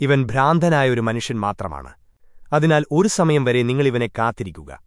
ഇവൻ ഭ്രാന്തനായ ഒരു മനുഷ്യൻ മാത്രമാണ്. അതിനാൽ ഒരു സമയം വരെ നിങ്ങളിവനെ കാത്തിരിക്കുക.